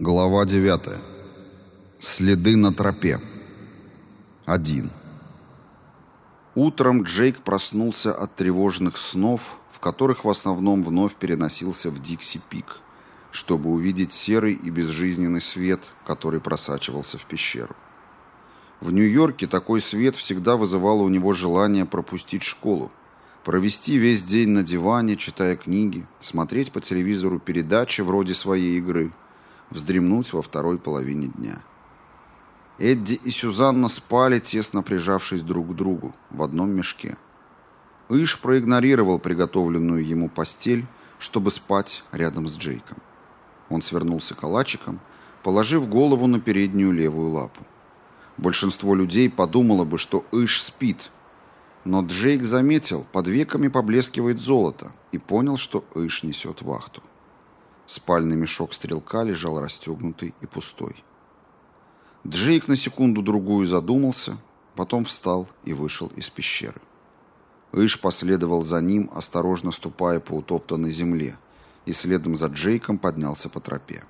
Глава 9. Следы на тропе. 1. Утром Джейк проснулся от тревожных снов, в которых в основном вновь переносился в Дикси-Пик, чтобы увидеть серый и безжизненный свет, который просачивался в пещеру. В Нью-Йорке такой свет всегда вызывал у него желание пропустить школу, провести весь день на диване, читая книги, смотреть по телевизору передачи вроде своей игры – вздремнуть во второй половине дня. Эдди и Сюзанна спали, тесно прижавшись друг к другу, в одном мешке. Иш проигнорировал приготовленную ему постель, чтобы спать рядом с Джейком. Он свернулся калачиком, положив голову на переднюю левую лапу. Большинство людей подумало бы, что Иш спит, но Джейк заметил, под веками поблескивает золото, и понял, что Иш несет вахту. Спальный мешок стрелка лежал расстегнутый и пустой. Джейк на секунду-другую задумался, потом встал и вышел из пещеры. Иш последовал за ним, осторожно ступая по утоптанной земле, и следом за Джейком поднялся по тропе.